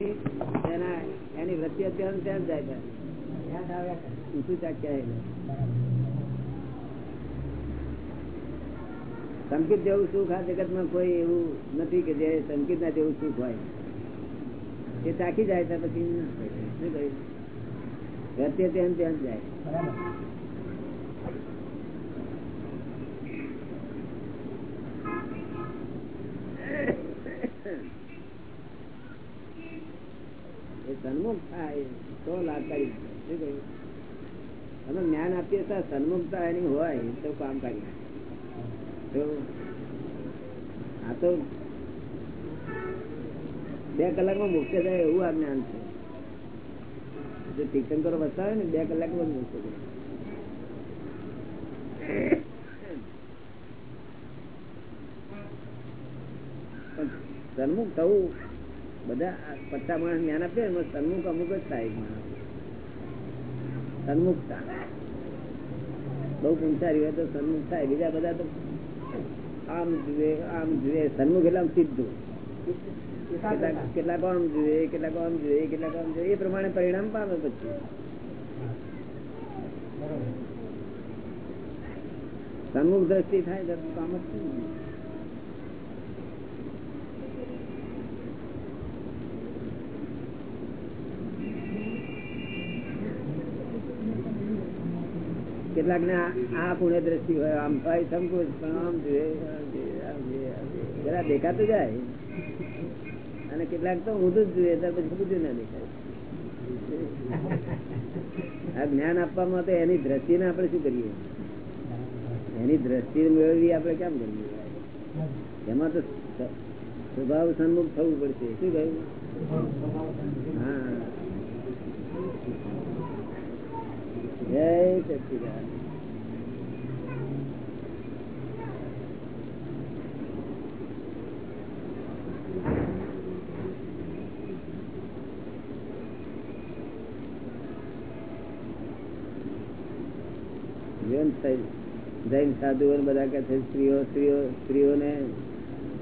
એના વૃત્તિ અત્યારે ત્યાં જાય છે. ઊંચું જેવું સુખ આ જગતમાં કોઈ એવું નથી કે જે સંકિત ના જેવું સુખ હોય. એ ચાકી જાય તો પછી શું કહ્યું વૃત્તિ ત્યાં ત્યાં જાય. એ સન્મુખ થાય તો લાભકારી અમે જ્ઞાન આપીએ તો સન્મુખતા એની હોય તો કામકારી તો આ તો બે કલાકમાં મુક્ત થાય એવું આ જ્ઞાન છે. જો તીર્થંકરો બતાવે ને, બે કલાકમાં મુક્ત થાય. સન્મુખ થવું બધા પચાસ માણસ જ્ઞાન આપે એમાં સન્મુખ અમુક જ થાય માણસ. સન્મુખતા બહુ પૂંચારી હોય તો સન્મુખ થાય. બીજા બધા તો આમ જુએ આમ જુએ. સન્મુખ એટલે આમ સીધું. કેટલાક આમ જુએ કેટલાક આમ જુએ કેટલાક આમ જુએ. એ પ્રમાણે પરિણામ પામે પછી. સન્મુખ દ્રષ્ટિ થાય તો કામ જ કેટલાક ને આ પુણ્ય દ્રષ્ટિ હોય, આમ ભાઈ સંકોચ, પણ આમ જોઈએ જરા દેખાતું જાય. અને કેટલાક તો ઊંધું જ જોઈએ, ત્યાર પછી બધું ના દેખાય. આ જ્ઞાન આપવામાં તો એની દ્રષ્ટિને આપણે શું કરીએ? એની દ્રષ્ટિ મેળવી આપણે કેમ કરીએ? એમાં તો સ્વભાવ સન્મુખ થવું પડશે. શું કહ્યું? હા. જય સચિદાન જૈન સાધુઓ બધા કે છે સ્ત્રીઓ સ્ત્રીઓ સ્ત્રીઓને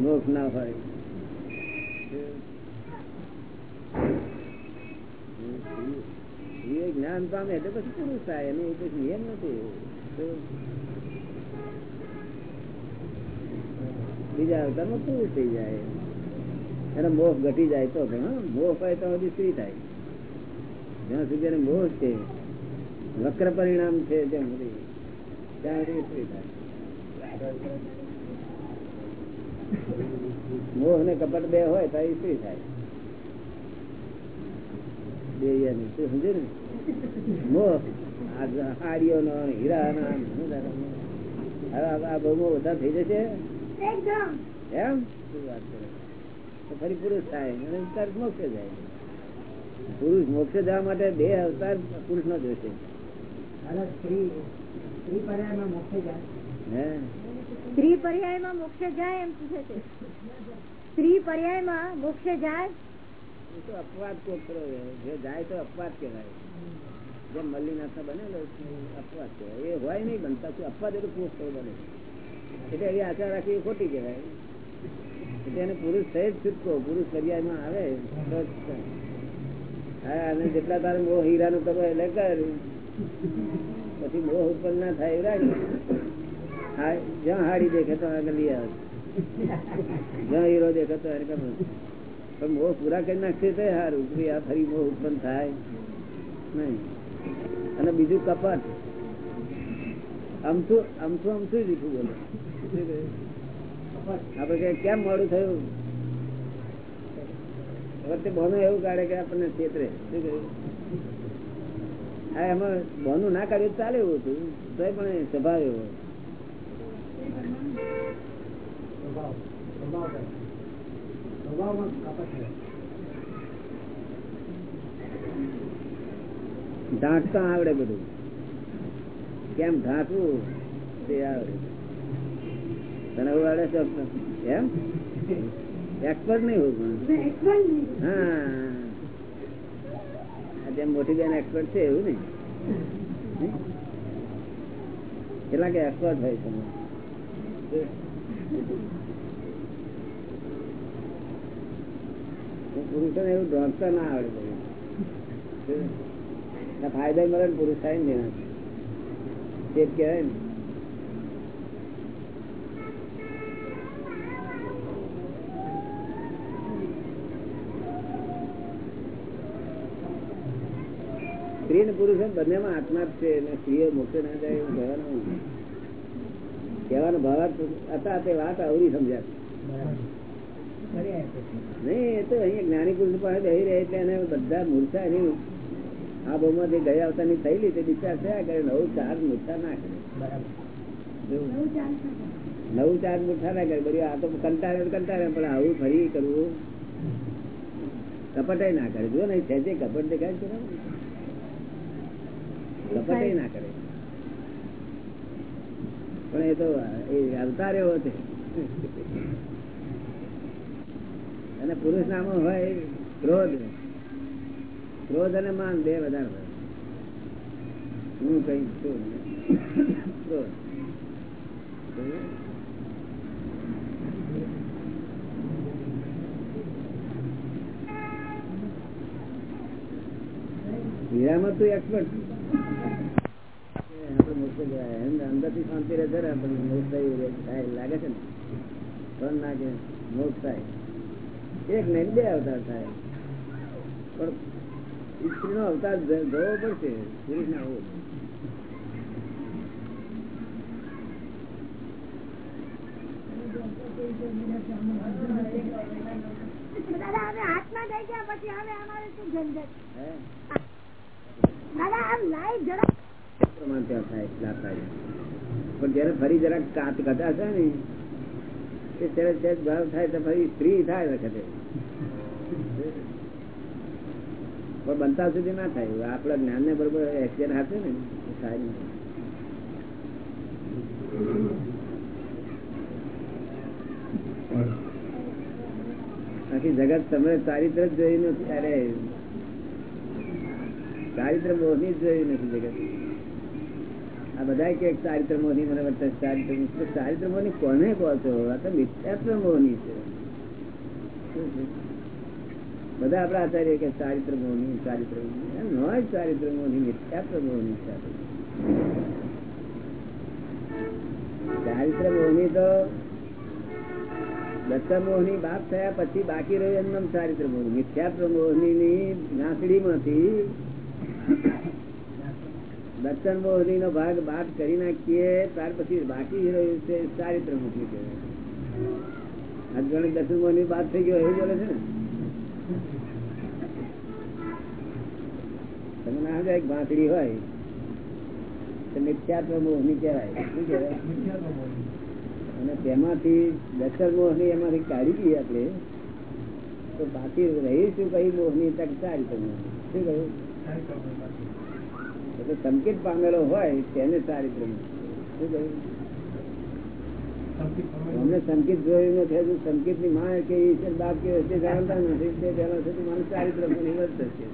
મોક્ષ ના હોય. એ જ્ઞાન પામે એટલે પછી પુરુષ થાય, એનું પછી નિયમ નથી. બીજા અવતારમાં પુરુષ થઈ જાય? એનો મોહ ઘટી જાય તો મોહ હોય તો હજી સ્ત્રી થાય. જ્યાં સુધી એને મોહ છે, વક્ર પરિણામ છે ત્યાં સુધી ત્યાં સુધી સ્ત્રી થાય. મોહ ને કપટ બે હોય તો સ્ત્રી થાય. સમજે ને? મોહ હાડીઓ નો આ બહુ બધા થઈ જશે? એમ? શું વાત કરે? ફરી પુરુષ થાય. અને તરત મોક્ષે જાય. પુરુષ મોક્ષે જવા માટે બે અવતાર પુરુષ નો જોશે સ્ત્રી પર્યાયમાં જાય. હે? સ્ત્રી પર્યાયમાં મોક્ષે જાય એમ પૂછે છે. સ્ત્રી પર્યાયમાં મોક્ષે જાય એ તો અપવાદ કોપરો જે જાય તો અપવાદ કહેવાય. જેમ મલ્લીનાથ બનેલો અપવાદ કહેવાય. એ હોય નહીં બનતા, શું અપવાદ એટલે કોતરો બને. એટલે એવી આશા રાખવી ખોટી કહેવાય. એટલે એને પુરુષ થઈ જ છૂટકો. પુરુષ દરિયામાં આવે હા, અને જેટલા તારે મોહ હીરા નું કરવો એટલે કર. પછી મોહ ઉત્પન્ન ના થાય એવું રાખ. જ્યાં હાડી દેખે તો આગળ લઈ આવે. જ્યાં હીરો દેખે તો એને કર પણ મોહ પૂરા કરી નાખશે તો સારું આ ફરી મોહ ઉત્પન્ન થાય. નહીં. અને બીજું કપટ અમથું અમથું અમથું દીઠું બોલે. આપડે કેમ મોડું થયું? વખતે બોનો એવું કાઢે કે આપણને છેતરે શું કહ્યું હા, એમાં બોનું ના કાઢ્યું ચાલે એવું હતું. તો પણ સ્વભાવ એવો. ઢાંકતા આવડે બધું. કેમ ઢાંકવું? તે આવડે. તને એવું આવડે છે એમ? એક્સપર્ટ નહીં હોવું હા. જેમ મોટી બેન એક્સપર્ટ છે એવું નહીં કે એક્સપર્ટ હોય તમે પુરુષો એવું ઢોંકતા ના આવડે ફાયદા મળે ને પુરુષ થાય ને. તે જ કહેવાય ને. સ્ત્રી ને પુરુષ બંનેમાં આત્મા જ છે અને સ્ત્રીઓ મોક્ષે ના જાય એવું કહેવાનું કહેવાનું કહેવાનો ભાવ હતા તે વાત અવરી સમજાતી નહીં એ તો અહીંયા જ્ઞાની પુરુષ પાસે બેહી રહે એટલે એને બધા મૂર્છા એની આ બહુમાંથી ગયા અવતારની થયેલી તે ડિસ્ચાર્જ થયા કરે નવું ચાર્જ મૂર્છા ના કરે. જો, નવું ચાર્જ મૂર્છા ના કરે બધું આ તો કંટાળે કંટાળે પણ આવું ફરી કરવું કપટાઈ ના કરે. જો નહીં છે જે કપટ દેખાય છે ને, કપટે ના કરે. પણ એ તો એ અવતાર એવો છે અને પુરુષ નામો હોય ક્રોધ. ક્રોધ અને માન બે વધારે હોય. હું કઈ છું ક્રોધ. હીરામાં તું એક્સપર્ટ અંદરથી શાંતિ રહે છે લાગે છે ને? પણ ના કે થાય. એક નહીં બે અવતાર થાય. પણ સ્ત્રી નો અવતાર જવો પડશે પુરુષ ના હોવો દાદા હવે હાથમાં થઈ ગયા પછી હવે અમારે શું ઝંઝટ દાદા આમ લાઈટ જરા પ્રમાણ ત્યાં થાય પણ જયારે ફરી જરાક કાચ કદાચ ને ત્યારે ભાવ થાય તો ફરી ફ્રી થાય વખતે. પણ બનતા સુધી ના થાય. આપણા જ્ઞાન ને બરોબર એક્સિડન્ટ હાથે ને થાય. આખી જગત તમે ચારિત્ર જોયું નથી. અરે ચારિત્ર મોહની જોયું નથી જગત. આ બધા કે ચારિત્ર મોહની મને વર્તે છે, ચારિત્ર ચારિત્ર મોહની કોને કહો છો? આ તો મિથ્યાત્વ મોહની છે? બધા આપડા આચાર્ય કે ચારિત્ર મોહની ચારિત્ર એમ ચારિત્ર મોહની આ બધી. ચારિત્ર મોહની તો દત્ત મોહની બાપ થયા પછી બાકી રહ્યું એમનામ ચારિત્ર મોહની મિથ્યાત્વ મોહની ની નાસડી માંથી દર્શન મોહની નો ભાગ બાદ કરી નાખીએ, ત્યાર પછી બાકી રહ્યું છે ચારિત્ર મોહની કહેવાય આજ ગણિત દર્શન મોહની બાદ થઈ ગયો, એવું બોલે છે ને? તમે ના સમજાય ભાંસડી હોય? તો મિથ્યાત્વ મોહની કહેવાય. શું કહેવાય? અને તેમાંથી દર્શન મોહની એમાંથી કાઢી દઈએ આપણે. તો બાકી રહીશું કઈ મોહની? તક સારી તમે શું કહ્યું? એટલે સંકેત પામેલો હોય તેને સારી પ્રમુખ શું કહ્યું? અમને સંકેત જોયું નથી હજુ સંકેતની માં કે ઈશ્વર બાપ કે વચ્ચે જાણતા નથી. તે પહેલા સુધી મને ચારિત્ર મોહની વર્ત છે.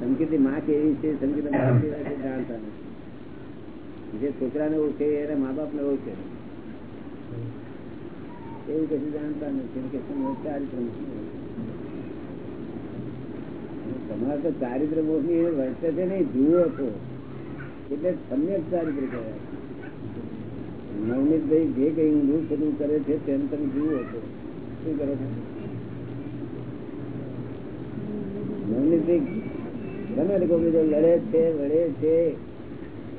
સંકેતની માં કેવી છે, સંકેત જાણતા નથી. જે છોકરાને ઓળખે એના મા બાપ ને ઓળખે એવું કશું જાણતા નથી. કે ચારિત્ર. તમારે તો ચારિત્ર મોહની ની વર્તે છે નહીં જુઓ છો એટલે સમ્યક ચારિત્ર કહેવાય. નવનીતભાઈ જે કઈ ઊંધું સદું કરે છે તેમ તમે જુઓ છો. શું કરો છો? નવનીતભાઈ ગમે લોકો બીજો લડે છે, વળે છે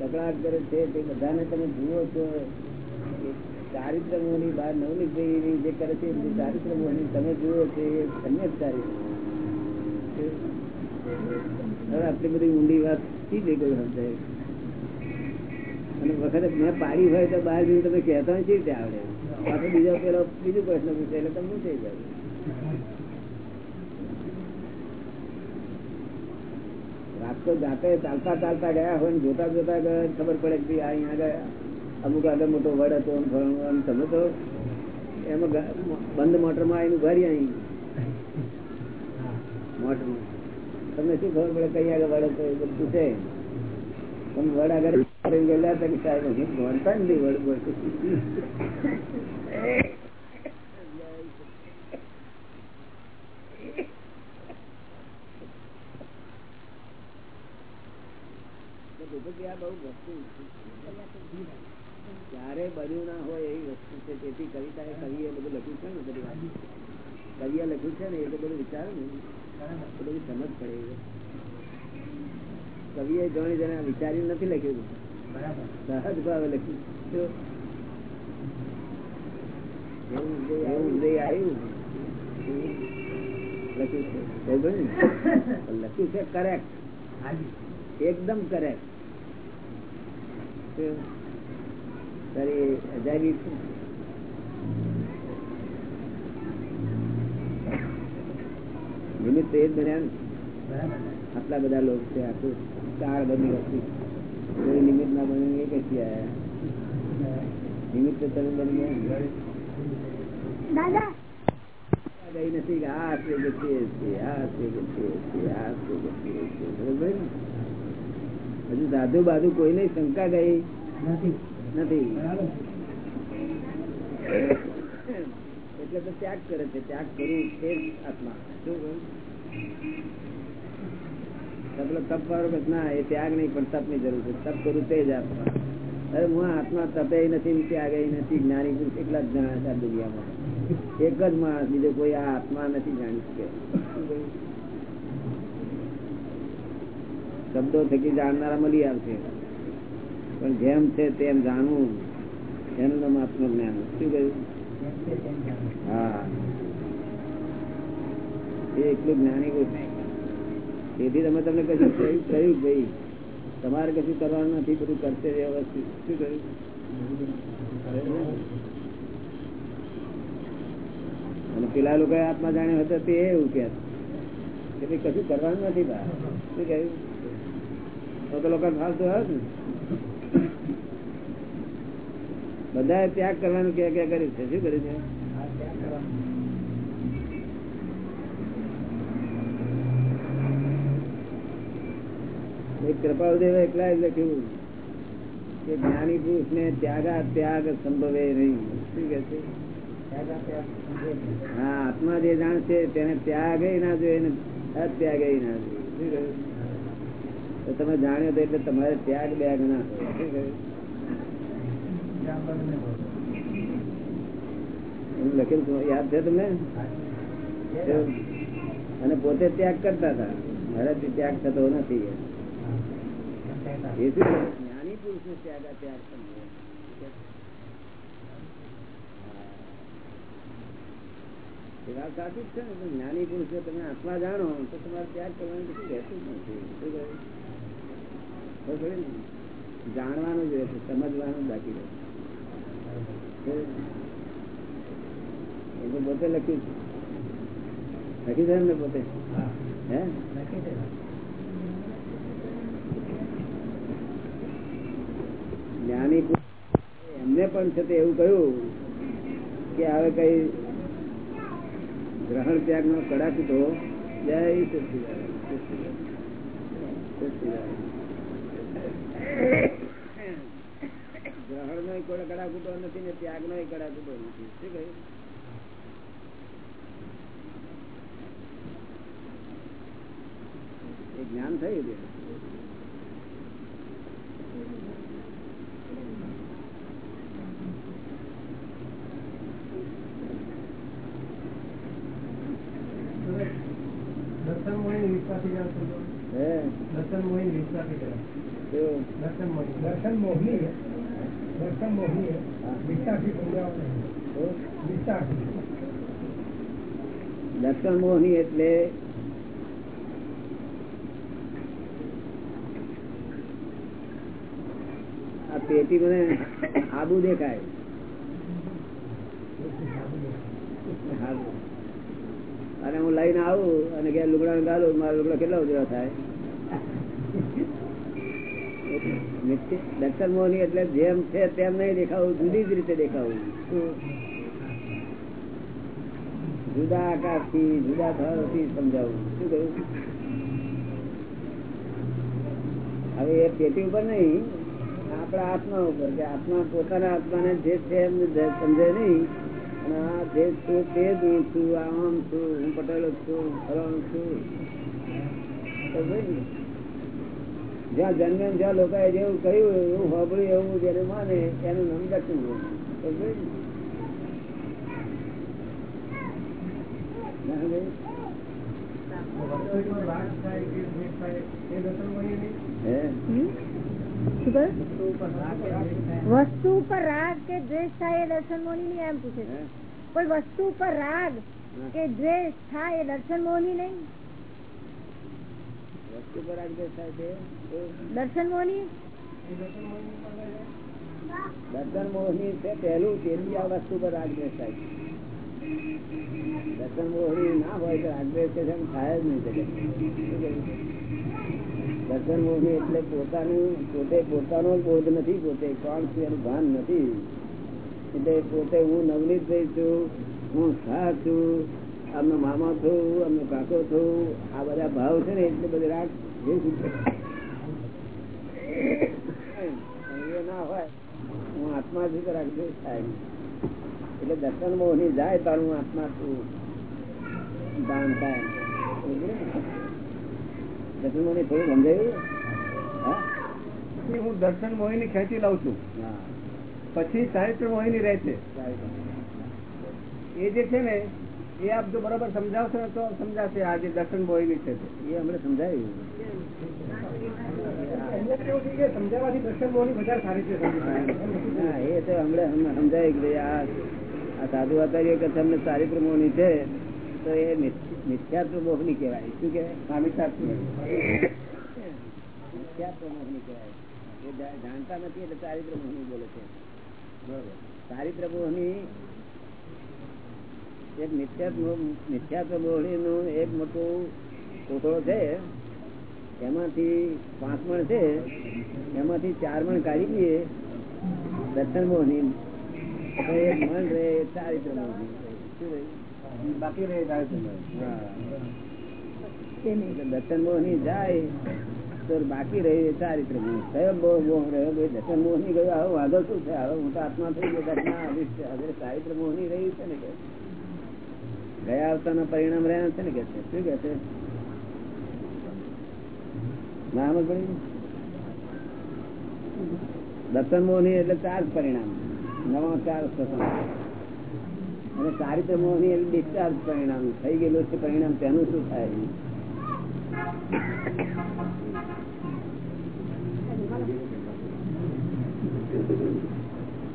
કકડાટ કરે છે, તે બધાને તમે જુઓ છો. ચારિત્ર મોહની બહાર નવનીતભાઈ જે કરે છે, એ ચારિત્ર મોહની તમે જુઓ છો, એ સમ્યક ચારિત્ર આટલી બધી ઊંડી વાત શી જે કોઈ સમજાય? અને વખતે મેં પાડી હોય તો બહાર જઈને તમે કહેતા હોય રીતે આવડે. પાછો બીજો પેલો, બીજું પ્રશ્ન પૂછે એટલે તમે પૂછે જાય. તો જાતે ચાલતા ચાલતા ગયા હોય ને જોતા જોતા ગયા ખબર પડે કે ભાઈ અહીંયા આગળ અમુક આગળ મોટો વડ હતો ને ફલાણું આમ તમે તો એમાં બંધ મોટરમાં આવીને ભરી અહીં. મોટરમાં. તમને શું ખબર પડે કઈ આગળ વડ હતો એ બધું છે તમે વડ આગળ ગયેલા બન્યું ના હોય એવી વસ્તુ છે તેથી કવિતા એ કવિ એ બધું લખ્યું છે ને, બધી વાત. લખ્યું છે ને, એ તો બધું વિચારું ને. બધી સમજ પડે કવિએ જોઈ જણા વિચારી નથી લખ્યું. સહજ ભાવે લખ્યું એવું હૃદય- આવ્યું લખ્યું છે લખ્યું છે કરેક્ટ એકદમ કરેક્ટ તારી અજાયબી છે નિમિત્ત એ જ બન્યા આટલા બધા લોકો છે આખું ચાર બની વસ્તુ નિમિત્ત ના બન્યું એ કઈ આયા નિમિત્ત તો તમે બની ગયા દાદા ગઈ નથી કે આ છે કે તે છે આ છે કે તે છે આ છે કે તે છે બરોબર ને? હજુ સાધુ બાધુ કોઈ નહીં શંકા ગઈ નથી નથી બરાબર એટલે તો ત્યાગ કરે છે ત્યાગ કરવું છે જ આત્મા. શું કહ્યું? તો પેલો તપ વાળો ના, એ ત્યાગ નહીં, પણ તપ જરૂર છે. તપ કરું તે જ આત્મા અરે હું આત્મા તપે નથી ત્યાગે નથી, જ્ઞાની પુરુષ એટલા જ જણા છે દુનિયામાં. એક જ માણસ, બીજો કોઈ આ આત્મા નથી જાણી શકે. શબ્દો થકી જાણનારા મળી આવશે. પણ જેમ છે તેમ જાણવું, એનું નામ આત્મજ્ઞાન શું કહ્યું. હા. એ એટલું જ્ઞાની કોઈ નહીં તેથી તમે તમને કશું કહ્યું ભાઈ તમારે કશું કરવાનું નથી, બધું કરશે શું કહ્યું? અને પેલા લોકો આત્મા જાણ્યો હતો તે એવું કે. ભાઈ કશું કરવાનું નથી બા. શું કહ્યું? તો લોકો ફાલતું તો ને. બધાએ ત્યાગ કરવાનું ક્યાં ક્યાં કર્યું છે. શું કર્યું છે આ ત્યાગ કરવાનું. એક કૃપાળુદેવ એકલા જ લખ્યું કે જ્ઞાની પુરુષ ને ત્યાગા ત્યાગ સંભવે નહીં. શું કે છે. હા આત્મા જે જાણશે તેને ત્યાગ ના જોઈએ અત્યાગ ના જોઈએ. તો તમે જાણ્યો તો એટલે તમારે ત્યાગ બેગ ના હોય. લખેલું યાદ છે તમને? અને પોતે ત્યાગ કરતા હતા. મારાથી ત્યાગ થતો નથી એ શું છે? જ્ઞાની પુરુષ ને ત્યાગ આ ત્યાગ સમજે. એ વાત સાચી જ છે ને પણ જ્ઞાની પુરુષો તમે આત્મા જાણો તો તમારે ત્યાગ કરવાનું કશું રહેતું જ નથી શું કહ્યું? ખબર પડી ને? જાણવાનું જ રહેશે સમજવાનું બાકી રહે એ તો પોતે લખ્યું છે લખી છે ને પોતે હા. હે લખી છે. જ્ઞાની એમને પણ છે તે એવું કહ્યું કે હવે કઈ ગ્રહણ ત્યાગ નો કડાક તો જય. ગ્રહણ નો કડાકૂટો નથી ને ત્યાગ નો કડાકૂટો નથી. શું કહ્યું? જ્ઞાન થયું છે દર્શન મોહી વિશ્વાસી જાવ છો તો? હે દર્શન મોહી વિશ્વાસી જાવ. શું? દર્શન મોહી. દર્શન મોહની है दर्शन मोहनी है हाँ। विश्वासी समझाओ नहीं શું? विश्वासी દર્શન મોહની એટલે આ પેટી મને આબુ દેખાય આબુ. અને હું લઈને આવું અને ઘેર લુગડા ગાલું મારા લુગડા કેટલા ઉજળા થાય દર્શન મોહની એટલે જેમ છે તેમ નહીં દેખાવું, જુદી જ રીતે દેખાવું. જુદા આકાશથી જુદા ભાવથી સમજાવું. શું કહ્યું? હવે એ પેટી ઉપર નહીં, આપણા આત્મા ઉપર, કે આત્મા પોતાના આત્માને જે છે એમ સમજે નહીં અને આ જે છું તે જ હું છું આમ છું, હું પટેલ છું, ફલાણું છું. તો ને? જ્યાં જન્મે ને જ્યાં લોકોએ જેવું કહ્યું એવું સાંભળ્યું એવું જેને માને એનું નામ દર્શન મોહન. સમજાયું ને? ના સમજાયું? વાસ્તવિકમાં રાગ થાય કે દ્વેષ થાય એ દર્શન મોહી નહીં હે હમ? શું કહ્યું? વસ્તુ ઉપર રાગ કે દ્વેષ થાય વસ્તુ ઉપર રાગ કે દ્વેષ થાય એ દર્શન મોહની નહીં એમ પૂછે છે હે? કોઈ વસ્તુ ઉપર રાગ કે દ્વેષ થાય એ દર્શન મોહની નહીં વસ્તુ પર આગળ થાય છે તો દર્શન મોહની? દર્શન મોહની છે, પહેલું તેથી આ વસ્તુ પર આગળ થાય. દર્શન મોહની ના હોય તો આગળ થાય જ નહીં શકે. દર્શન મોહની એટલે પોતાનું, પોતે પોતાનો બોધ નથી, પોતે કોણ છે, એનું ભાન નથી. એટલે પોતે હું નવનીત ભાઈ છું, હું શાહ છું આમનો મામા છું આમનો કાકો છું આ બધા ભાવ છે ને એટલે બધે રાગ એ ના હોય હું આત્મા છું તો રાખજો થાય એટલે દર્શન મોહની જાય હું આત્મા છું. દાન થાય. દર્શન મોહની થોડું સમજાયું? હા? હું દર્શન મોહીની ખેંચી લઉં છું. હા. પછી સાહિત્ય મોહિની રહે છે. એ જે છે ને એ આપ જો બરોબર સમજાવશો ને તો સમજાશે આ જે દર્શન મોહિની છે એ હમણાં સમજાયું. સમજાવવાથી દર્શન મોહિની વધારે સારી છે હા એ તો હમણાં હમણાં સમજાયું કે આ આ સાધુ આચાર્ય કે તમને ચારિત્ર મોહની છે તો એ મિથ- મિથ્યાત્વ કહેવાય. શું કહેવાય? સ્વામી મિથ્યાત્વ મોહની કહેવાય. એ જાણતા નથી એટલે ચારિત્ર મોહની બોલે છે. બરોબર. ચારિત્ર મોહની એક મિથ્યાત્વ એક મોટું કોથળો છે. એમાંથી પાંચ મણ છે. એમાંથી ચાર મણ કાઢી દઈએ. દર્શન મોહની એક મણ રહે ચારિત્ર મોહની બાકી રહે દર્શન મોહની જાય તો બાકી રહી ચારિત્ર મોહ કયો મોહ મોહ રહ્યો? ભાઈ દર્શન મોહની ગયો? હવે વાંધો શું છે? હવે હું તો આત્મા થઈ ગયો. હવે ચારિત્ર મોહની રહી છે ને ગયા આવતાના પરિણામ રહ્યા છે ને કે છે? શું કે છે? નામ પડી મોહની એટલે ચાર પરિણામ. નવા ચાર સત્સંગ અને ચારિત્ર મોહની એટલે ડિસ્ચાર્જ પરિણામ. થઈ ગયેલું છે પરિણામ, તેનું શું થાય?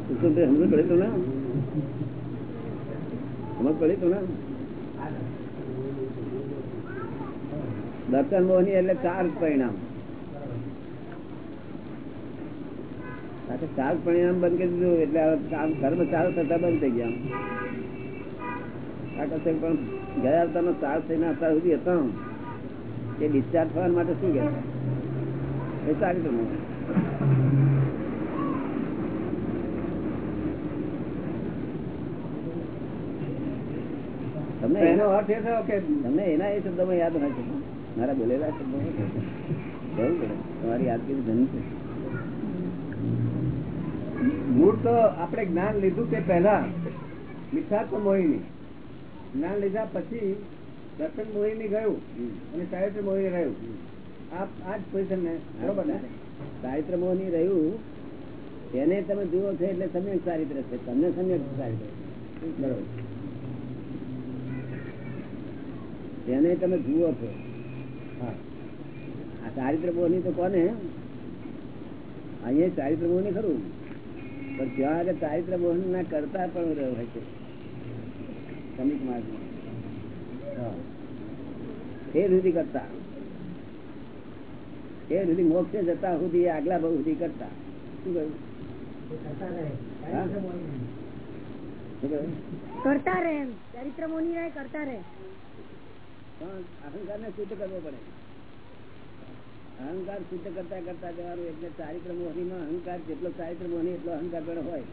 સમજ પડી તું ને સમજ પડી તું ને દર્શન મોહની એટલે ચાર પરિણામ. ચાર પરિણામ બંધ કરી દીધું, એટલે કામ કર્મ ચાલુ થતા બંધ થઈ ગયા. આ પણ ગયા અવતારનો ચાર થઈને અત્યાર સુધી હતો. એ ડિસ્ચાર્જ થવા માટે શું કે એ સારી તો તમને એનો અર્થ એ થયો કે તમને એના એ શબ્દોમાં યાદ નથી મારા બોલેલા શબ્દો જવું પડે તમારી યાદગીરી ધન છે. મૂળ તો આપણે જ્ઞાન લીધું તે પહેલા મિથ્યાત્વ મોહિની. જ્ઞાન લીધા પછી દર્શન મોહિની ગયું અને ચારિત્ર મોહિની રહ્યું. આ જ પોઝિશન ને બરોબર ને? ચારિત્ર મોહની રહ્યું. તેને તમે જુઓ છો એટલે સમ્યક ચારિત્ર છે. તમને સમ્યક ચારિત્ર બરોબર. તેને તમે જુઓ છો. આ ચારિત્ર મોહની તો કોને? અહીંયા ચારિત્ર મોહની ખરું. પણ ત્યાં આગળ ચારિત્ર ના કરતા પણ રહ્યો હોય છે. શ્રમિક માર્ગમાં એ સુધી કરતા. એ સુધી મોક્ષે જતા સુધી આગલા ભાવ સુધી કરતા. શું કહ્યું? હા? શું કહ્યું? કરતા રહે ચરિત્ર મોની રહે કરતા રહે. અહંકાર ને શુદ્ધ કરવો પડે. અહંકાર શુદ્ધ કરતા કરતા જવાનું એટલે ચારિત્ર મોહની માં અહંકાર જેટલો ચારિત્ર મોહની એટલો અહંકાર પણ હોય?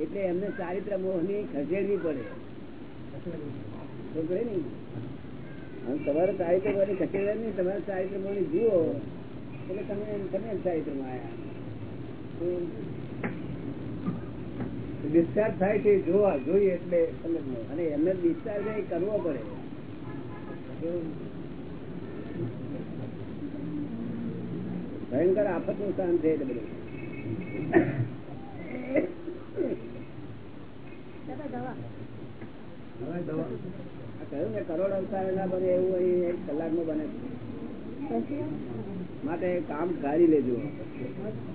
એટલે એમને ચારિત્ર મોહની ખસેડવી પડે. ને? તમારે ચારિત્ર મોહની ખસેડે નહીં, તમારે ચારિત્ર મોહની જુઓ. એટલે તમે તમે ચારિત્રમાં આવ્યા. ડિસ્ચાર્જ થાય છે જોવા જોઈએ એટલે અને એમને ડિસ્ચાર્જ કરવો પડે. ભયંકર આફતનું સ્થાન છે એટલે બધું. કહ્યું ને કરોડ અવતાર ના બને એવું અહીં એક કલાકમાં બને. માટે કામ કાઢી લેજો.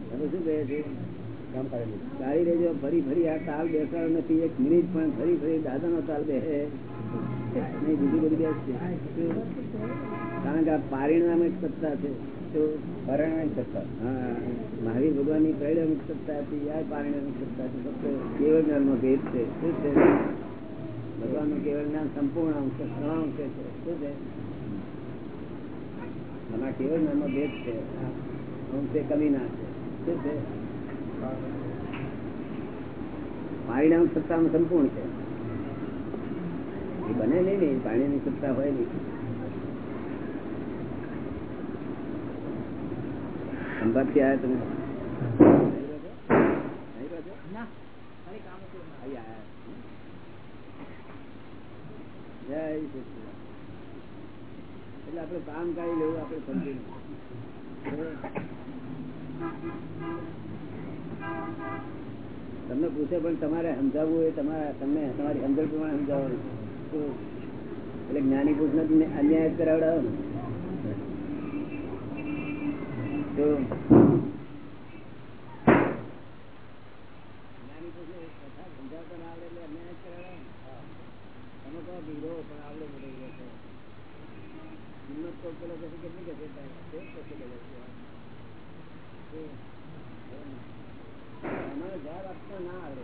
શું કહે છે? કામ કરેલું ગાડી લેજો ફરી ફરી આ તાલ બેસાડો નથી એક મિનિટ પણ ફરી ફરી દાદાનો તાલ બેસે. નહીં બીજું બધું બેસશે કારણ કે આ પારિણામિક સત્તા છે. તો પરિણામ સત્તા? હા મહાવીર ભગવાનની પરિણામિક સત્તા હતી આ પારિણામિક સત્તા છે. ફક્ત કેવળ જ્ઞાનનો ભેદ છે. શું છે? ભગવાનનું કેવળ જ્ઞાન સંપૂર્ણ અંશ ત્રણ અંશે છે. શું છે? આમાં કેવળ જ્ઞાનનો ભેદ છે. અંશે કમી ના છે. શું છે? પારિણામિક સત્તામાં સંપૂર્ણ છે. એ બને નહીં ને પાણીની સત્તા હોય નહીં. સંભાતથી આવ્યા તમે. એટલે આપડે કામ કાઢી લેવું આપડે સમજી તમને પૂછે, પણ તમારે સમજાવવું એ તમારા તમને તમારી સમજણ પ્રમાણે સમજાવવાનું. એટલે જ્ઞાની પુરુષ ને. અન્યાય કરાવડાવો તો તમે કહો પણ આવડે બધો તો પેલો પછી કેટલી કે છે. તારે? તમારે જવાબ આપતા ના આવે.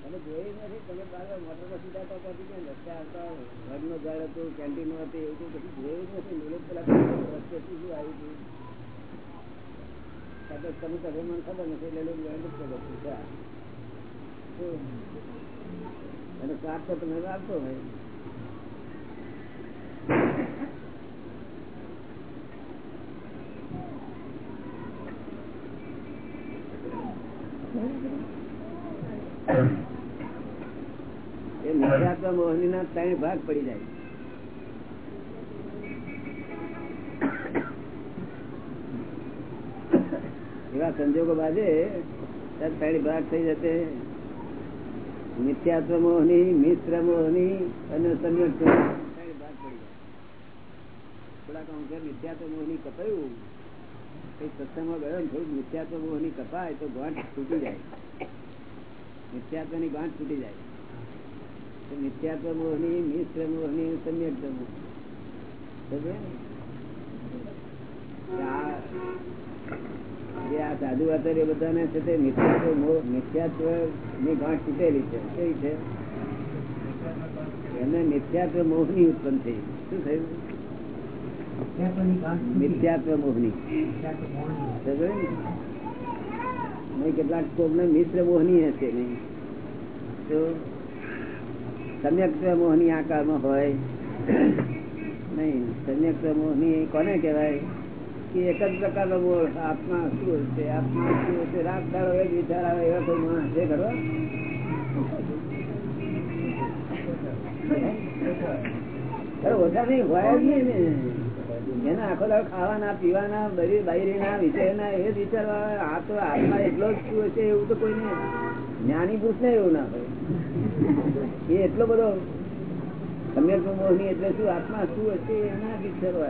તમે જોયું નથી? તમે બાર મોટર પર સીધા તો પછી ક્યાં રસ્તે આવતા ઘરનો ઝાડ હતું કેન્ટીન હતી, એવું તો કશું જોયું નથી. મુલક પેલા રસ્તે શું શું આવ્યું હતું? કદાચ તમે કહો મને ખબર નથી, એટલે લોકો એમ જ તો અને સ્વાદ તો તમે આપતો હોય એ મિથ્યાત્વ મોહની ના ત્રણ ભાગ પડી જાય. એવા સંજોગો બાજે ભાગ થઈ જશે. મિથ્યાત્વ મોહની, મિશ્ર મોહની અને જાય. થોડાક અંશે મિથ્યાત્વ મોહની કપાયું. કઈ સત્સંગમાં ગયો થોડુંક મિથ્યાત્વ મોહની કપાય તો ગાંઠ તૂટી જાય. મિથ્યાત્વની ગાંઠ તૂટી જાય. તો મોહની મિશ્ર મોહની સમ્યક જે આ સાધુ આચાર્ય બધાને છે તે નિત્યાત્વ નિત્યાત્વની ગાંઠ તૂટેલી છે. કેવી છે? એમને નિત્યાત્વ મોહની ઉત્પન્ન થઈ. શું થયું? નિત્યાત્વ મોહની. કેટલાક કોકને મિશ્ર મોહની હશે નહીં. તો સમ્યક મોહની આકારમાં હોય. નહીં, સમ્યક મોહની કોને કહેવાય? કે એક જ પ્રકારનો મોહ, આત્મા શું છે આત્મા શું છે રાત દાડો એક વિચાર આવે એવા કોઈ માણસ છે ખરો? ઓછા નહીં હોય જ નહીં ને. એના આખો દાડો ખાવાના, પીવાના બરી બાયરીના, વિષયના, એ વિચારવા. આ તો આત્મા એટલો જ શું છે એવું તો કોઈને જ્ઞાની પુરુષ ને એવું ના હોય એ એટલો બધો સમ્યક મોહની એટલે શું આત્મા શું હશે એના વિચારો?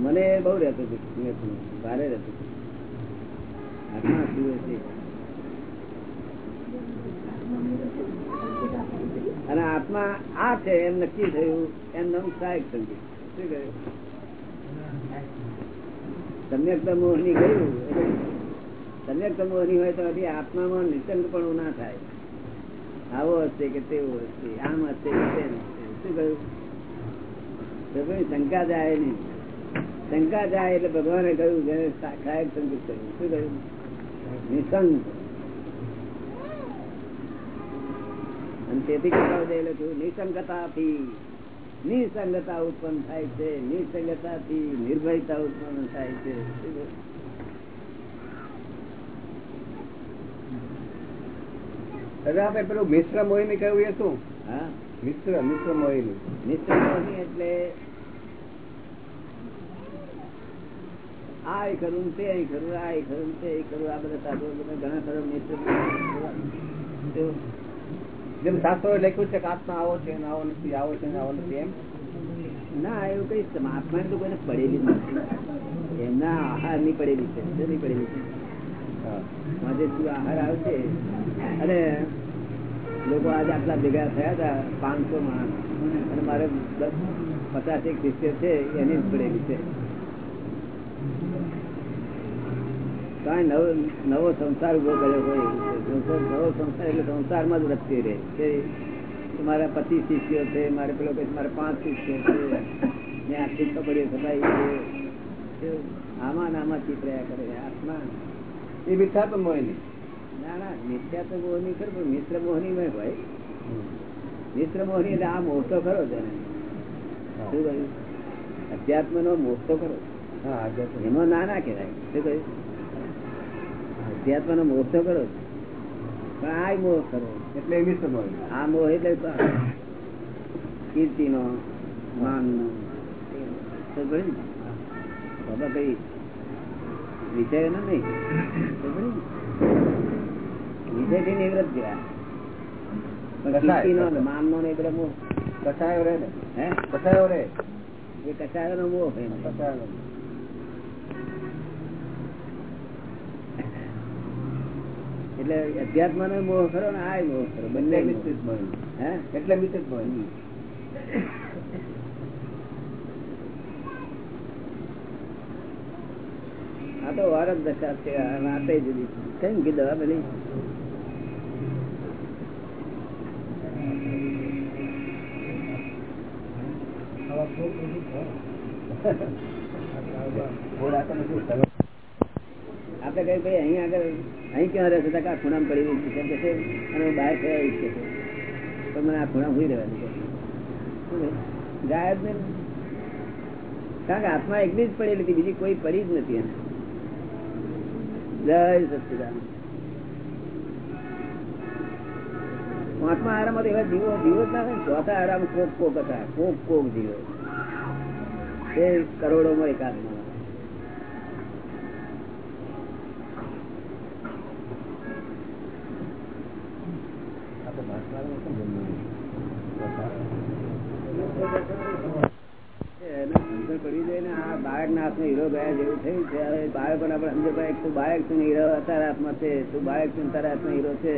મને બહુ રહેતું હતું ભારે રહેતું હતું. આત્મા શું હશે અને આત્મા આ છે, એમ નક્કી થયું, એમ નામ સહાયક સંગીત શું કહ્યું? આવો હશે કે તેવો હશે, આમ હશે કે તેમ શું શંકા જાય નહીં. શંકા જાય એટલે ભગવાને કહ્યું સાહેબ સંગીત કર્યું શું કહ્યું? નિસંગ અને તેથી એટલે શું નિસંગતાથી નિસંગતા ઉત્પન્ન થાય છે નિસંગતાથી નિર્ભયતા ઉત્પન્ન થાય છે. દાદા આપણે પેલું મિશ્ર મોહિની કહ્યું એ શું? હા. મિશ્ર મિશ્ર મોહિની. મિશ્ર મોહિની એટલે આ ખરું તે ખરું આ ખરું તે ખરું આ બધા સાધુ ઘણા મિત્ર તો જેમ શાસ્ત્રો લખ્યું છે કે આત્મા આવો છે આવો નથી, આવો છે આવો નથી એમ. ના, એવું કઈ આત્મા તો કોઈને પડેલી નથી. એમના આહારની પડેલી છે શેની પડેલી છે. આજે શું આહાર આવશે અને લોકો આજે આટલા ભેગા થયા હતા, પાંચસો માણસ. અને મારે દસ પચાસ એક શિષ્ય છે, એની જ પડેલી છે. કાંઈ નવો નવો સંસાર ઊભો કર્યો હોય નવો સંસાર એટલે સંસારમાં જ વધતી રહે. કે મારા પચીસ શિષ્યો છે મારે પેલો કઈ મારે પાંચ શિષ્યો છે મેં આખી કપડીઓ સભાઈ છે. આમાં નામાં આમાં ચિતર્યા કરે આત્મા. એ મિથ્યા તો મોહની. ના ના મિથ્યા તો મોહની ખરું પણ મિત્ર મોહની મેં ભાઈ મિત્ર મોહની એટલે આ મોહ તો ખરો છે ને શું કહ્યું? અધ્યાત્મ નો મોહ તો ખરો. એમાં ના ના કહેવાય. શું કહ્યું? અધ્યાત્મ નો મોહ તો ખરો પણ આ મોહ કરો એટલે એ મિત્ર આ મોહ એટલે કીર્તિ નો માન નો. બાબા કઈ વિષય નો નહીં. વિષયથી નિવૃત્ત ગયા. માન નો ને બધા મોહ. કસાયો રે હે? કસાયો રે. એ કસાયો નો. મોહ. કસાયો એટલે અધ્યાત્મ નો મોહ ખરો ને આ મોહ ખરો બંને મિશ્રિત મોહ. હે? એટલે મિશ્રિત મોહ આ તો વાર જ દશા છે વાતે જુદી કઈ કે દવા બની થોડા તો નથી આપડે ભાઈ અહીં આગળ, અહીં ક્યાં રહેશે આ ખૂણામાં પડી રહી છે. કે છે, અને હું બહાર થયા છે. પણ મને આ ખૂણા હોઈ રહેવાની છે ગાયબ નહીં કારણ કે હાથમાં એકલી જ પડેલી હતી, બીજી કોઈ પડી જ નથી એને. જય સચિદાન પાંચમા આરામ એવા જીવો જીવો જ ના હોય ચોથા આરામ કોક કોક હતા, કોક કોક જીવો. કરોડો માં એકાદમાં આ તો ભાષાનું શું જન્મ? એને સમજણ પડવી જોઈએ ને આ બાળકના હીરો ગયા જેવું થયું છે. હવે બાળકોને આપણે સમજો ભાઈ તું બાળક છું હીરો તારા હાથમાં છે. તું બાળક છું તારા હાથમાં હીરો છે.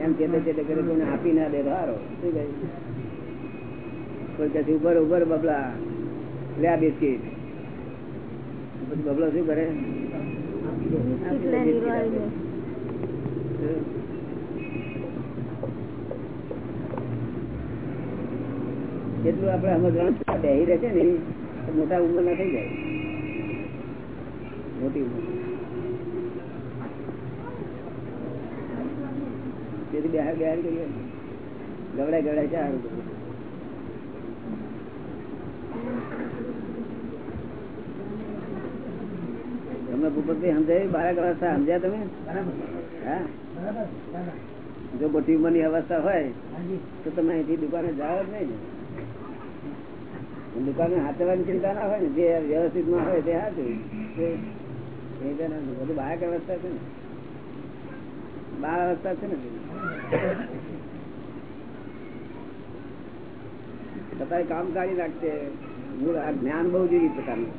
એમ ચેતે ચેતે કરે કોઈને આપી ના દે. હારો. શું કહે? કોઈ કહે ઉભર ઉપર બબલા. લે આ બિસ્કીટ. પછી બબલો શું કરે? જેટલું આપડે સમજવાનું બેહી રહે છે ને મોટા ઉંમર ના થઈ જાય. મોટી તેથી બહાર બહાર કરીએ. ગવડાય ગવડાય ચાર સમજાય? તમે? હા. જો મોટી ઉંમરની અવસ્થા હોય, તો તમે અહીંથી દુકાને જાઓ જ નહીં. દુકાને હાથવાની ચિંતા ના હોય ને. જે વ્યવસ્થિતમાં હોય તે હાથું. બધું બાળક અવસ્થા છે ને? બાળ અવસ્થા આ જ્ઞાન બહુ જુદી પ્રકારનું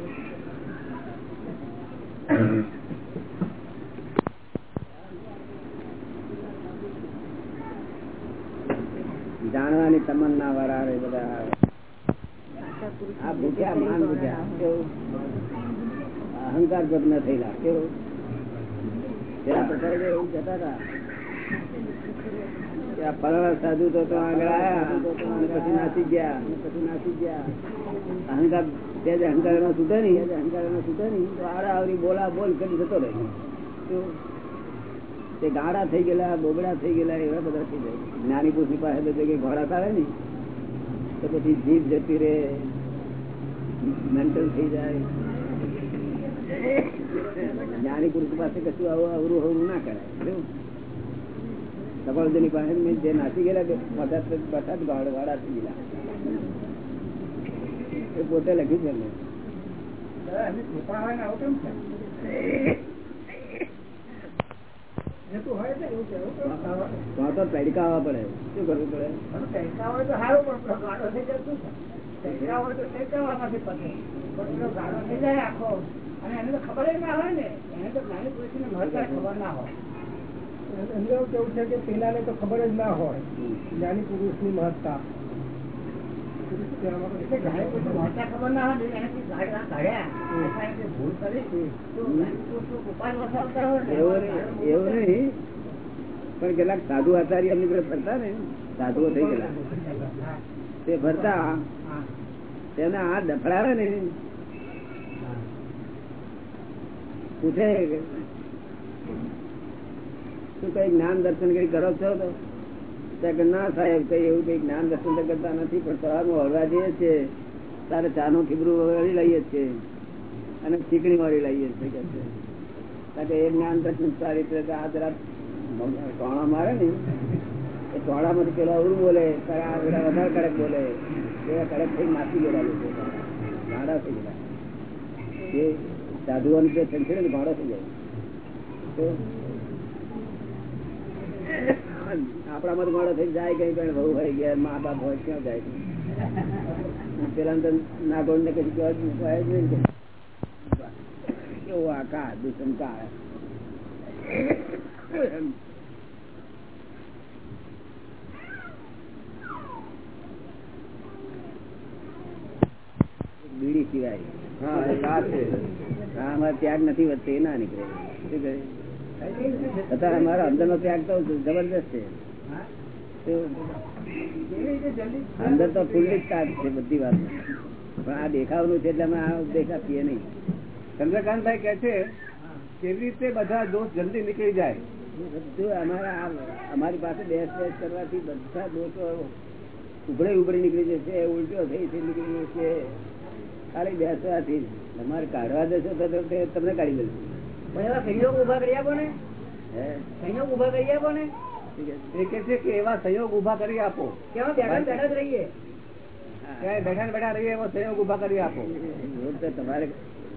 જાણવાની તમન્ના વાળા આવે બધા. આ ભૂખ્યા માન ભૂખ્યા. અહંકાર ભગ્ન થયેલા. કેવું? પેલા પ્રસંગે એવું કહેતા હતા સાધુ તો આગળ આવ્યા પછી નાસી ગયા પછી નાસી ગયા. અહંકાર તે જ અહંકાર એનો સુધે નહીં. તે અહંકાર એનો સુધે નહીં. તો આડા આવરી બોલા બોલ કરી જતો રહે. તે ગાડા થઈ ગયેલા બોબડા થઈ ગયેલા એવા બધા થઈ જાય. જ્ઞાની પુરુષની પાસે તો જગ્યાએ ઘોડા આવે ને તો પછી જીભ જતી રહે મેન્ટલ થઈ જાય. જ્ઞાની પુરુષ પાસે કશું આવું અવરું અવરું ના કરાય કેવું? સફળજની પાસે મેં જે નાસી ગયેલા બધા જ- બધા જ ગાળ- વાળા થઈ ગયેલા. એ પોતે લખ્યું છે તો પડે. શું કરવું પડે? તો સારું પણ ગાળો થઈ શું છે? તો થઈ જાય આખો. અને એને તો ખબર ના હોય ને. એને તો જ્ઞાની ખબર ના હોય. એમને એવું કેવું છે કે પેલાને તો ખબર જ ના હોય. જ્ઞાની મહત્તા. મહત્તા ખબર ના હોય ને એનાથી ગાળા કાઢ્યા. અથવા એનાથી ભૂલ કરી તો જ્ઞાની પુરુષનો ઉપાય વસાવતા હોય ને? એવું નહીં- પણ કેટલાક સાધુ આચાર્ય એમની જોડે ફરતા ને સાધુઓ થઈ ગયેલા. તે ફરતા. હા. તેને આ દફડાવે ને. પૂછે શું કઈ જ્ઞાન દર્શન કઈ કરો છો તો? ના સાહેબ, કઈ એવું કઈ જ્ઞાન દર્શન તો કરતા નથી, પણ સવારમાં હળવા જઈએ છીએ, તારે ચાનું ખીબરું વળી લઈએ છીએ અને ચીકણી વાળી લઈએ છીએ કારણ કે એ જ્ઞાન દર્શન સારી રીતે આ જરા ટોણા મારે ને, એ ટોણામાંથી પેલો અવરું બોલે વધારે કડક બોલે, એવા કડક થઈ નાસી ગયેલા લોકો ગાડા થઈ ગયેલા સાધુઓની જે સંચેડે ને ભાડો થઈ જાય. આપણા આપણામાં તો ગાડો થઈ જાય કઈ કઈ બહુ હોય ગયા, મા બાપ હોય, ક્યાં જાય? પેલા તો નાગોળ ને કઈ કહેવા જ નહીં કેવો આકાર કા બીડી સિવાય. હા એ છે. ત્યાગ નથી વધતો એ ના નીકળે. શું કહે? અમારો અંદર નો ત્યાગ તો જબરદસ્ત છે. અંદર તો ફૂલ્લી સ્ટાર્ટ છે બધી વાત. પણ આ દેખાવાનું છે એટલે અમે આ દેખાતીએ નહીં. ચંદ્રકાંતભાઈ કે છે કેવી રીતે બધા દોષ જલ્દી નીકળી જાય? અમારા અમારી પાસે બેસ બેસ કરવાથી બધા દોષો ઉભળે ઉભરી નીકળી જશે ઉલટો થઈ થઈ નીકળી જશે ખાલી બેસવાથી તમારે કાઢવા જશો તો તમને કાઢી લેશે પણ એવા સંયોગ ઊભા કરી આપો ને સંયોગ ઊભા કરી આપો ને એ કે છે કે એવા સહયોગ ઊભા કરી આપો. કેવા બેઠા બેઠા જ રહીએ? બેઠા રહીએ એવો સહયોગ ઊભા કરી આપો. તમારે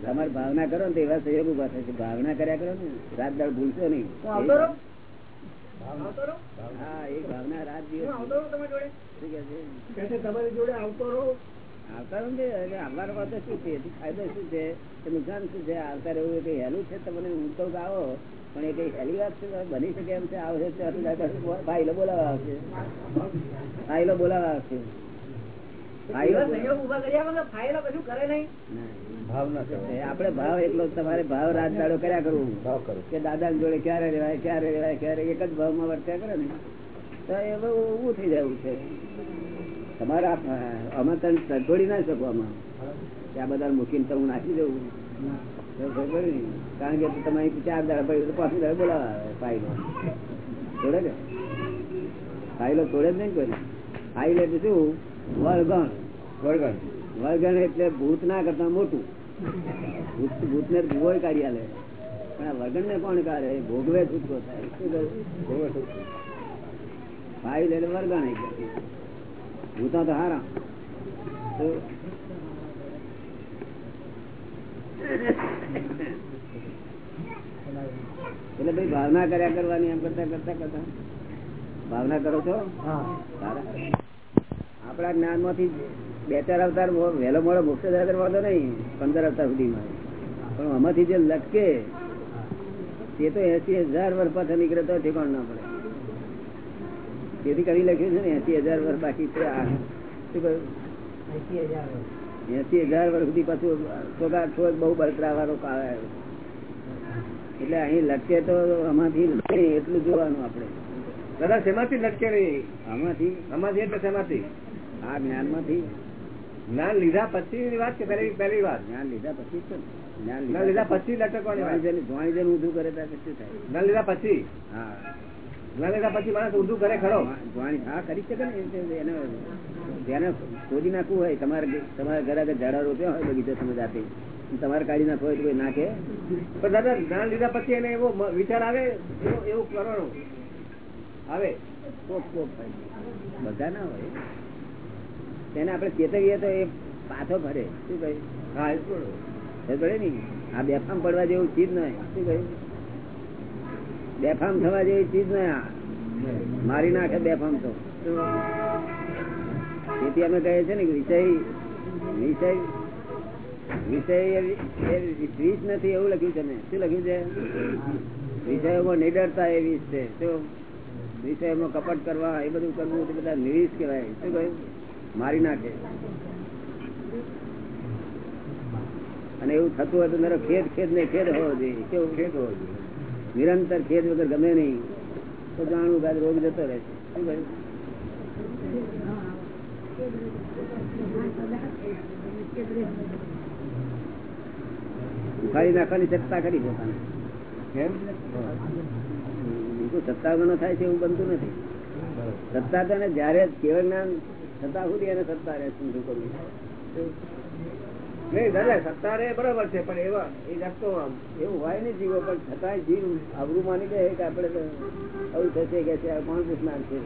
તમારે ભાવના કરો ને તો એવા સહયોગ ઊભા થશે ભાવના કર્યા કરો ને રાત દાળ ભૂલશો નહીં. હું આવતો રહું આવતો રહું હા એ ભાવના રાત દિવસ. હું આવતો રહું તમારી જોડે? શું કહે છે? કે છે તમારી જોડે આવતો રહો. આવતા રહો એટલે આવવાનો વાતો શું છે? ફાયદો શું છે? કે નુકસાન શું છે? આવતા રહેવું કઈ હેલું છે તમને? હું તો આવો પણ એ કઈ હેલી વાત છે? બની શકે એમ છે? આવશે ફાઇલો બોલાવા આવશે. ફાઇલો બોલાવા આવશે. ફાઇલો એવા સંયોગ ઊભા કરી આપો ને ફાઇલો કશું કરે નહીં. ના. ભાવના એ આપણે ભાવ એટલો તમારે ભાવ રાત દાડો કર્યા કરવું. ભાવ કરું. કે દાદા જોડે ક્યારે રેવાય ક્યારે રેવાય ક્યારે એક જ ભાવમાં વર્ત્યા કરે ને. તો એ બહુ ઉભું થઈ જવું છે. તમારે અમે તને સગવડી ના શકો આમાં. કે બધા મૂકીને તમે નાખી નહીં. કારણ કે તમે ચાર દાડા તો પાંચ દાડા બોલાવા ફાઇલો. છોડે ને. ફાઇલો છોડે જ નહીં કોઈ ફાઇલ એટલે શું? વળગણ. વળગણ. વળગણ એટલે ભૂત ના કરતા મોટું. ભૂત ને ભૂવો કાઢી આલે પણ આ વળગણ ને કોણ કાઢે? ભોગવે છૂટકો થાય. ફાઇલ એટલે વળગણ ભૂતા તો હારા. તો એટલે ભાઈ ભાવના કર્યા કરવાની એમ કરતા કરતા કરતા? ભાવના કરો છો? સારા. આપણા જ્ઞાનમાંથી બે ચાર અવતાર વહેલો મોડો મોક્ષ દાદર વાંધો નહીં પંદર અવતાર સુધીમાં. પણ આમાંથી જે લટકે તે તો એસી હજાર વર્ષ પાછા નીકળે તો ઠેકાણ ના પડે. તેથી કરી લખ્યું છે ને એસી હજાર વર્ષ બાકી છે આ. શું કહ્યું? એસી હજાર વર્ષ સુધી પાછું છોકરા છોક બહુ બળતરા વાળો કાળ આવ્યો. એટલે અહીં લટકે તો આમાંથી એટલું જોવાનું આપણે. દાદા શેમાંથી લટકે નહીં? આમાંથી? આમાંથી એટલે શેમાંથી? આ જ્ઞાનમાંથી જ્ઞાન લીધા પછી ની વાત કે પહેલી પહેલી વાત? જ્ઞાન લીધા પછી છે જ્ઞાન જ્ઞાન લીધા પછી લટકવાની વાત. જોવાની ઊંધું કરે ત્યાં શું થાય. જ્ઞાન લીધા પછી? હા. જ્ઞાન લીધા પછી માણસ ઊંધું કરે ખરો? હા કરી શકે ને. એને જેને શોધી નાખવું હોય. તમારે તમારા ઘરે આગળ ઝાડા રોપ્યા હોય બગીચો તમે જાતે. તમારે કાઢી નાખો હોય તો કોઈ નાખે. પણ દાદા જ્ઞાન લીધા પછી એને એવો વિચાર આવે? એવો એવું કરવાનું. આવે. કોક કોક બધા ના હોય. તેને આપણે ચેતવીએ તો એ પાછો ભરે શું કહ્યું હા એ પડે. ને. આ બેફામ પડવા જેવું ચીજ નહીં. શું કહ્યું બેફામ થવા જેવી ચીજ નહીં આ. મારી નાખે બેફામ તો. તેથી અમે કહીએ છીએ ને કે વિષય વિષય વિષય એ- વીસ નથી એવું લખ્યું છે શું લખ્યું છે? વિષયોમાં નિડરતા એ વીસ છે. શું? વિષયોમાં કપટ કરવા એ બધું કરવું બધા નિવિષ કહેવાય. શું કહ્યું? મારી નાખે. અને એવું થતું હોય તો મારો ખેદ ખેદ ને ખેદ હોવો જોઈએ. કેવો ખેદ હોવો જોઈએ? નિરંતર ખેદ વગર ગમે નહીં. તો જાણવું કે રોગ જતો રહે છે. શું કહ્યું? ઉખાડી નાખવાની સત્તા કરી પોતાને. કેમ? સત્તા વગરનો થાય છે એવું બનતું નથી. સત્તા તો જયારે કેવળ જ્ઞાન સત્તા સુધી એને સત્તા રહે શું શું કરવું? નહીં દાદા સત્તા રે બરાબર છે પણ એવા એ જાતનો આમ એવું હોય ને જીવો પણ છતાંય જીવ અવરું માની કે આપણે આવું થશે કે છે કોણ પૂછનાર છે.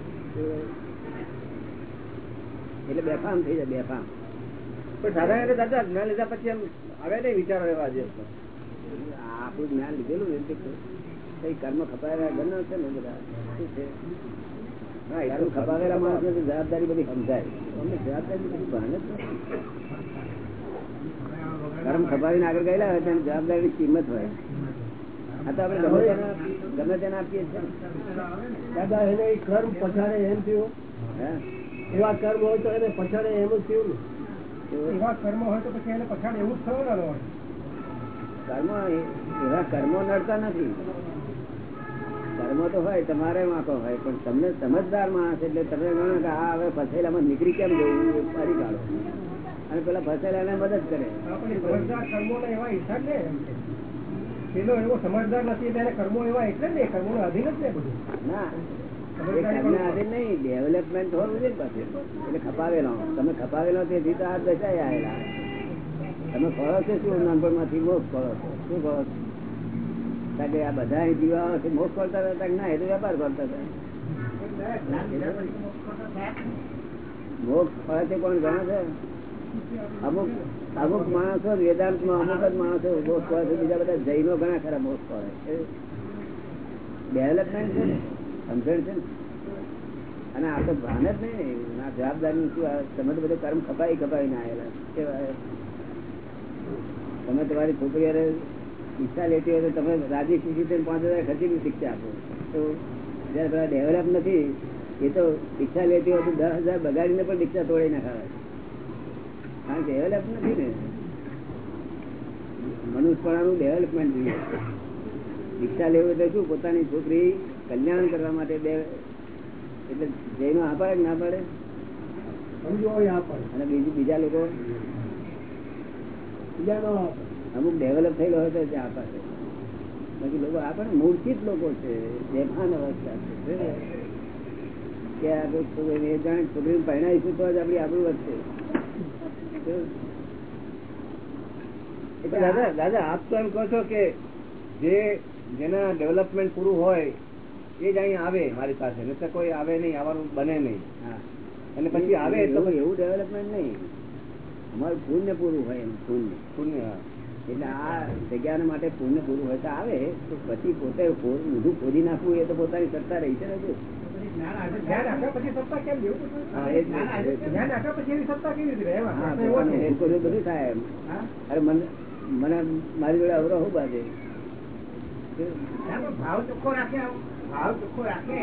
એટલે બેફામ થઈ જાય બેફામ. પણ દાદા એટલે દાદા જ્ઞાન લીધા પછી એમ આવે નહીં વિચારો એવા જે. આ આપણું જ્ઞાન લીધેલું ને કઈ કર્મ ખપાયેલા ગણના છે ને બધા? શું છે? ખપાવેલા જવાબદારી બધી સમજાય. જવાબદારી બધી ભાન જ કર્મ ખપાવીને આગળ ગયેલા હોય તેની જવાબદારી કિંમત હોય. આ તો આપણે ગમે તેને આપીએ દાદા એને કર્મ પછાડે એમ થયું? એવા કર્મ હોય તો એને પછાડે એમ જ થયું એવા. કર્મ હોય તો પછી એને પછાડે એવું જ થયું ને કર્મ એવા કર્મો નડતા નથી. કર્મો તો હોય તમારે વાંકો હોય પણ તમને સમજદાર માણસ એટલે તમે ગણો કે આ હવે ફસેલામાં નીકળી કેમ જવું એ ફરી કાઢો. અને પેલા ફસેલાને મદદ કરે. પેલો એવો સમજદાર નથી એટલે કર્મો એવા એટલે જ ને કર્મો અધીન જ ને બધું. ના. એ કર્મને આધીન નહીં ડેવલપમેન્ટ હોવું જોઈએ ને પાછું. એટલે ખપાવેલો. તમે ખપાવેલો તેથી તો આ દશાએ આવેલા. તમે ફળો છો શું? નાનપણમાંથી મોક્ષ ફળો છો. શું ફળો છો? કે આ બધા અહીં જીવા છે મોક્ષ કરતા હતા ના, એ તો વેપાર કરતા હતા. મોક્ષ ફળે છે. કોણ જાણે છે? અમુક અમુક માણસો વેદાંતમાં અમુક જ માણસો મોક્ષ ફળે છે બીજા બધા જૈનો ઘણા ખરા મોક્ષ ફળે ડેવલપમેન્ટ છે ને? સમજણ છે ને? અને આ તો ભાન જ નહીં આ જવાબદારી શું તમે તો બધું કર્મ ખપાઈ ના આવેલા કેવા? તમે તમારી છોકરી ઈચ્છા લેતી હોય તો તમે રાજી ખુશી થઈને પાંચ હજાર ખર્ચી શિક્ષા આપો. તો જયારે પેલા ડેવલપ નથી એ તો રિક્ષા લેતી હોય તો દસ હજાર બગાડીને પણ રિક્ષા તોડી નાખાવે કારણ કે ડેવલપ નથી ને. મનુષ્યપણાનું ડેવલપમેન્ટ જોઈએ. રિક્ષા લેવું એટલે શું? પોતાની છોકરી કલ્યાણ કરવા માટે બે એટલે જૈનો આ પાડે ના પાડે? અને બીજું બીજા લોકો? બીજા નો અમુક ડેવલપ થયેલો હોય તો જ આ બાકી લોકો આપણે મૂળથી લોકો છે બેભાન અવસ્થા છે કે આપણે એ જાણે છોકરીને પહેણાવીશું તો જ આપણી આગળ વધશે. દાદા દાદા આપ તો એમ કહો છો કે જે જેના ડેવલપમેન્ટ પૂરું હોય એ જ અહીં આવે મારી પાસે. નહીં તો કોઈ આવે નહીં આવવાનું બને નહીં. હા. અને પછી આવે તો એવું ડેવલપમેન્ટ નહીં. અમારું પુણ્ય પૂરું હોય એમ પુણ્ય. પુણ્ય હા. એટલે આ જગ્યા માટે પુણ્ય પૂરું હોય તો આવે તો પછી પોતે ઊંધું ખોદી નાખવું એ તો પોતાની સત્તા રહી છે? મને મને મારી જોડે અવરો હું બાજે? ભાવ ચોખ્ખો રાખે.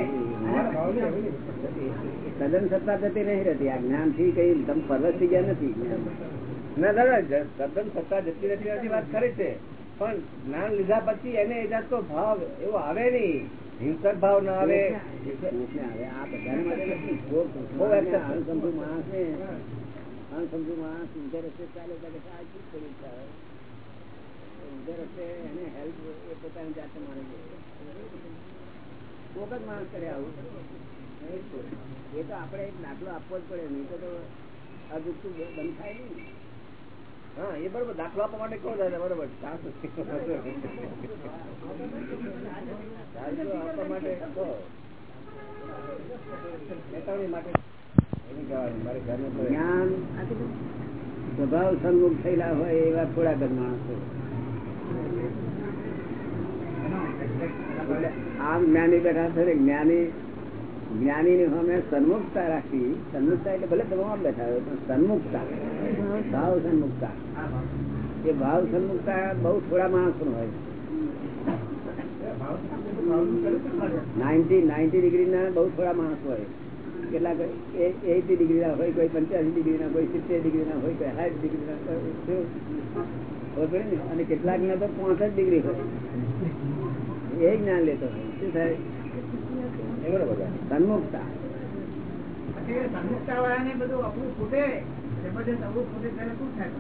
સદન સત્તા થતી નહીં રહેતી. આ જ્ઞાનથી કઈ તમે પરવશ થઈ ગયા નથી. જ્ઞાન. ના દાદા તદ્દન સત્તા જતી નથી એની વાત કરી છે. પણ જ્ઞાન લીધા પછી એને એ જાતનો ભાવ એવો આવે નહીં. હિંસક ભાવ ના આવે. આ બધાને માટે નથી. કોક બહુ accept કરે. અણસમજુ માણસ ને અણસમજુ માણસ ઊંધે રસ્તે ચાલે કે આ શું કર્યું છે ઊંધે રસ્તે એને હેલ્પ એ પોતાની જાતે માની કોક જ માણસ કરે આવું. એ તો આપણે એક દાખલો આપવો જ પડે નહીં તો તો અજુકતું બંધ થાય નહીં. હા એ બરોબર. દાખલો આપવા માટે કહો દાદા બરોબર. આપવા માટે કહો. જ્ઞાન સ્વભાવ સન્મુખ થયેલા હોય એવા થોડા જ માણસો. આમ જ્ઞાની બેઠા છે જ્ઞાની જ્ઞાની ની સામે સન્મુખતા રાખી સન્મુખતા એટલે ભલે તમે આમ બેઠા હોય પણ સન્મુખતા. ભાવ સન્મુખતા. એ ભાવ સન્મુખતા બહુ થોડા માણસો હોય. નાઇન્ટી નાઇન્ટી ડિગ્રી ના બહુ થોડા માણસ હોય. કેટલાક એટી ડિગ્રી ના હોય, કોઈ પંચ્યાસી ડિગ્રી ના કોઈ સિત્તેર ડિગ્રી ના હોય, કોઈ સાઠ ડિગ્રી ના હોય શું? ખબર પડી ને? અને કેટલાક ના તો પોસઠ ડિગ્રી હોય. એ જ્ઞાન લેતો હોય. શું થાય? સન્મુખતા સન્મુખતા બધું ફૂટે ફૂટે ત્યારે શું થાય?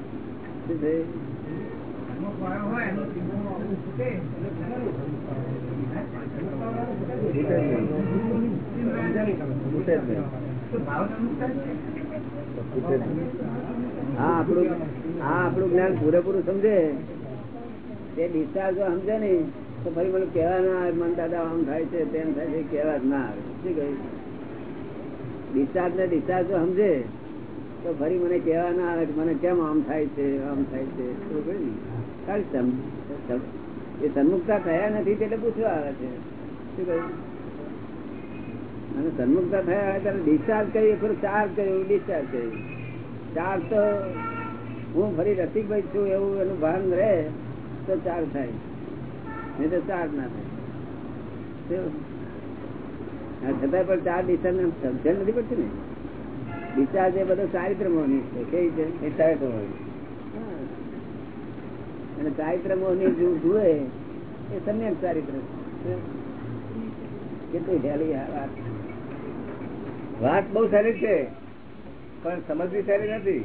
શું થાય આપણું જ્ઞાન પૂરેપૂરું સમજે. તે ડિસ્ચાર્જ સમજે નહીં. તો ફરી મને કેવા ના આવે, મન દાદા આમ થાય છે, તેમ થાય છે કેવા જ ના આવે. શું કહ્યું? ડિસ્ચાર્જ ને ડિસ્ચાર્જ જો સમજે, તો ફરી મને કેવા ના આવે મને કેમ આમ થાય છે, આમ થાય છે. શું કહ્યું? સમ- એ સન્મુખતા થયા નથી એટલે પૂછવા આવે છે. શું કહ્યું? અને સન્મુખતા થયા ત્યારે ડિસ્ચાર્જ કર્યું ખરું ચાર્જ કર્યું, ડિસ્ચાર્જ કર્યું. ચાર્જ તો હું ફરી રસિકભાઈ છું, એવું એનું ભાન રહે, તો ચાર્જ થાય. નહીં તો ચાર્જ ના થાય. શું? પણ ચાર ડિસ્ચાર્જ સમજણ નથી પડતી ને? ડિસ્ચાર્જ એ બધો ચારિત્ર મોહની છે કેવી છે? એ થાય તો અને ચારિત્ર મોહની જો જુએ એ સમ્યક ચારિત્ર કેટલી હેલી વાત. વાત બહુ સારી છે પણ સમજવી સારી નથી.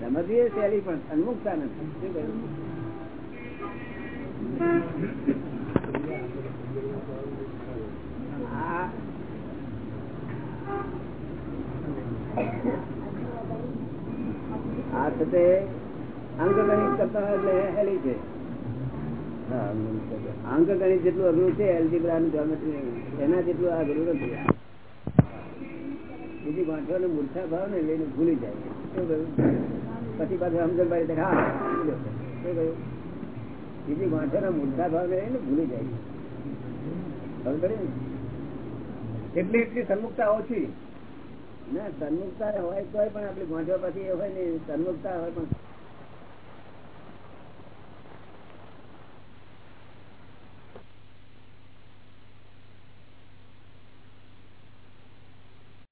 સમજવી એ સહેલી પણ અન્મુખતા નથી. શું કહ્યું? આ અંકગણિત જેટલું અઘરું છે એલજીબ્રા નું જોમેટ્રી એના જેટલું અઘરું નથી. બીજી ગાંઠો ને મૂર્છા ભાવ ને લઈને ભૂલી જાય. શું કહ્યું? પછી પાછું સમજણભાઈ દેખા હા શું કહ્યું? બીજી ગાંઠો ના મૂર્છા ભાવ ને ભૂલી જાય. એટલી એટલી સન્મુખતા ઓછી. ના, સન્મુખતા હોય તો પણ આપણી વાંચવા પછી એ હોય ને, સન્મુખતા હોય પણ